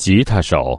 吉他手。